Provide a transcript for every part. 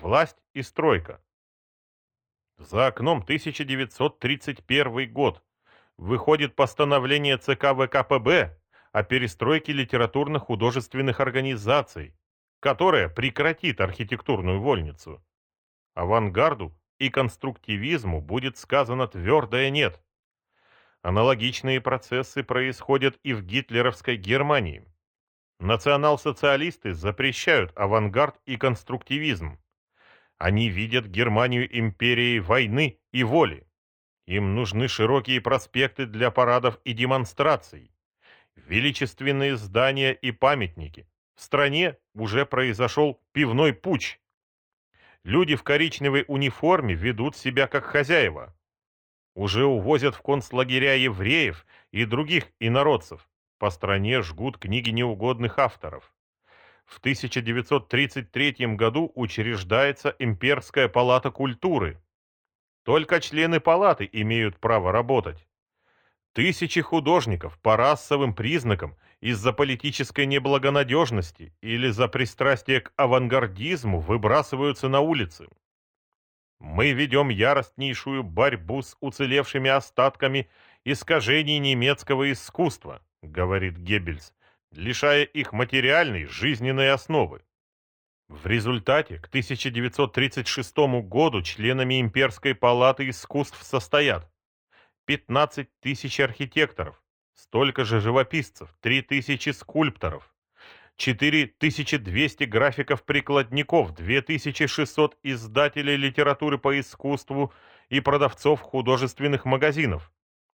Власть и стройка. За окном 1931 год. Выходит постановление ЦК ВКПБ о перестройке литературно-художественных организаций, которая прекратит архитектурную вольницу. Авангарду и конструктивизму будет сказано твердое «нет». Аналогичные процессы происходят и в гитлеровской Германии. Национал-социалисты запрещают авангард и конструктивизм. Они видят Германию империей войны и воли. Им нужны широкие проспекты для парадов и демонстраций, величественные здания и памятники. В стране уже произошел пивной путь. Люди в коричневой униформе ведут себя как хозяева. Уже увозят в концлагеря евреев и других инородцев. По стране жгут книги неугодных авторов. В 1933 году учреждается Имперская палата культуры. Только члены палаты имеют право работать. Тысячи художников по расовым признакам из-за политической неблагонадежности или за пристрастие к авангардизму выбрасываются на улицы. Мы ведем яростнейшую борьбу с уцелевшими остатками искажений немецкого искусства, говорит Геббельс, лишая их материальной жизненной основы. В результате к 1936 году членами Имперской палаты искусств состоят 15 тысяч архитекторов, столько же живописцев, 3 тысячи скульпторов, 4200 графиков-прикладников, 2600 издателей литературы по искусству и продавцов художественных магазинов.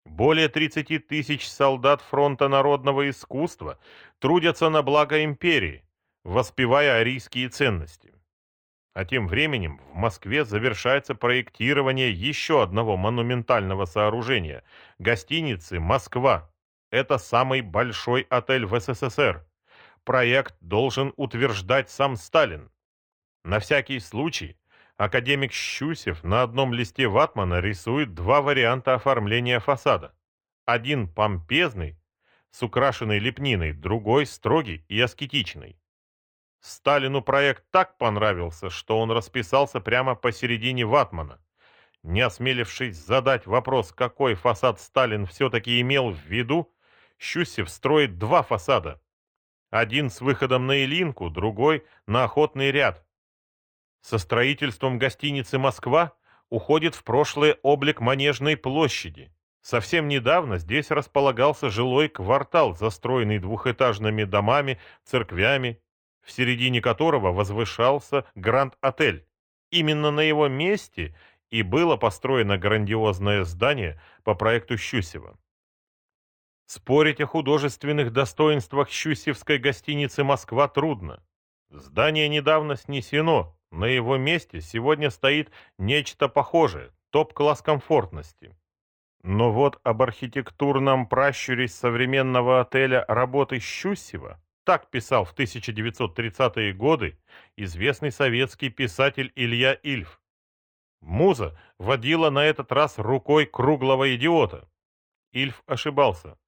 Более 30 тысяч солдат фронта народного искусства трудятся на благо империи, воспевая арийские ценности. А тем временем в Москве завершается проектирование еще одного монументального сооружения – гостиницы «Москва». Это самый большой отель в СССР проект должен утверждать сам Сталин. На всякий случай академик Щусев на одном листе ватмана рисует два варианта оформления фасада. Один помпезный, с украшенной лепниной, другой строгий и аскетичный. Сталину проект так понравился, что он расписался прямо посередине ватмана. Не осмелившись задать вопрос, какой фасад Сталин все-таки имел в виду, Щусев строит два фасада – один с выходом на Илинку, другой на охотный ряд. Со строительством гостиницы «Москва» уходит в прошлое облик Манежной площади. Совсем недавно здесь располагался жилой квартал, застроенный двухэтажными домами, церквями, в середине которого возвышался Гранд-отель. Именно на его месте и было построено грандиозное здание по проекту Щусева. Спорить о художественных достоинствах Щусевской гостиницы «Москва» трудно. Здание недавно снесено, на его месте сегодня стоит нечто похожее, топ-класс комфортности. Но вот об архитектурном пращуре современного отеля работы Щусева так писал в 1930-е годы известный советский писатель Илья Ильф. Муза водила на этот раз рукой круглого идиота. Ильф ошибался.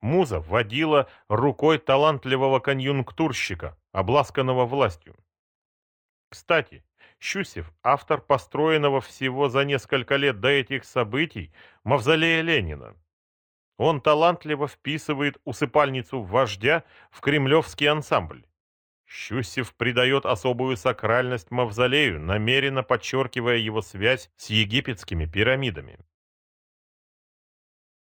Муза водила рукой талантливого конъюнктурщика, обласканного властью. Кстати, Щусев, автор построенного всего за несколько лет до этих событий мавзолея Ленина. Он талантливо вписывает усыпальницу вождя в кремлевский ансамбль. Щусев придает особую сакральность мавзолею, намеренно подчеркивая его связь с египетскими пирамидами.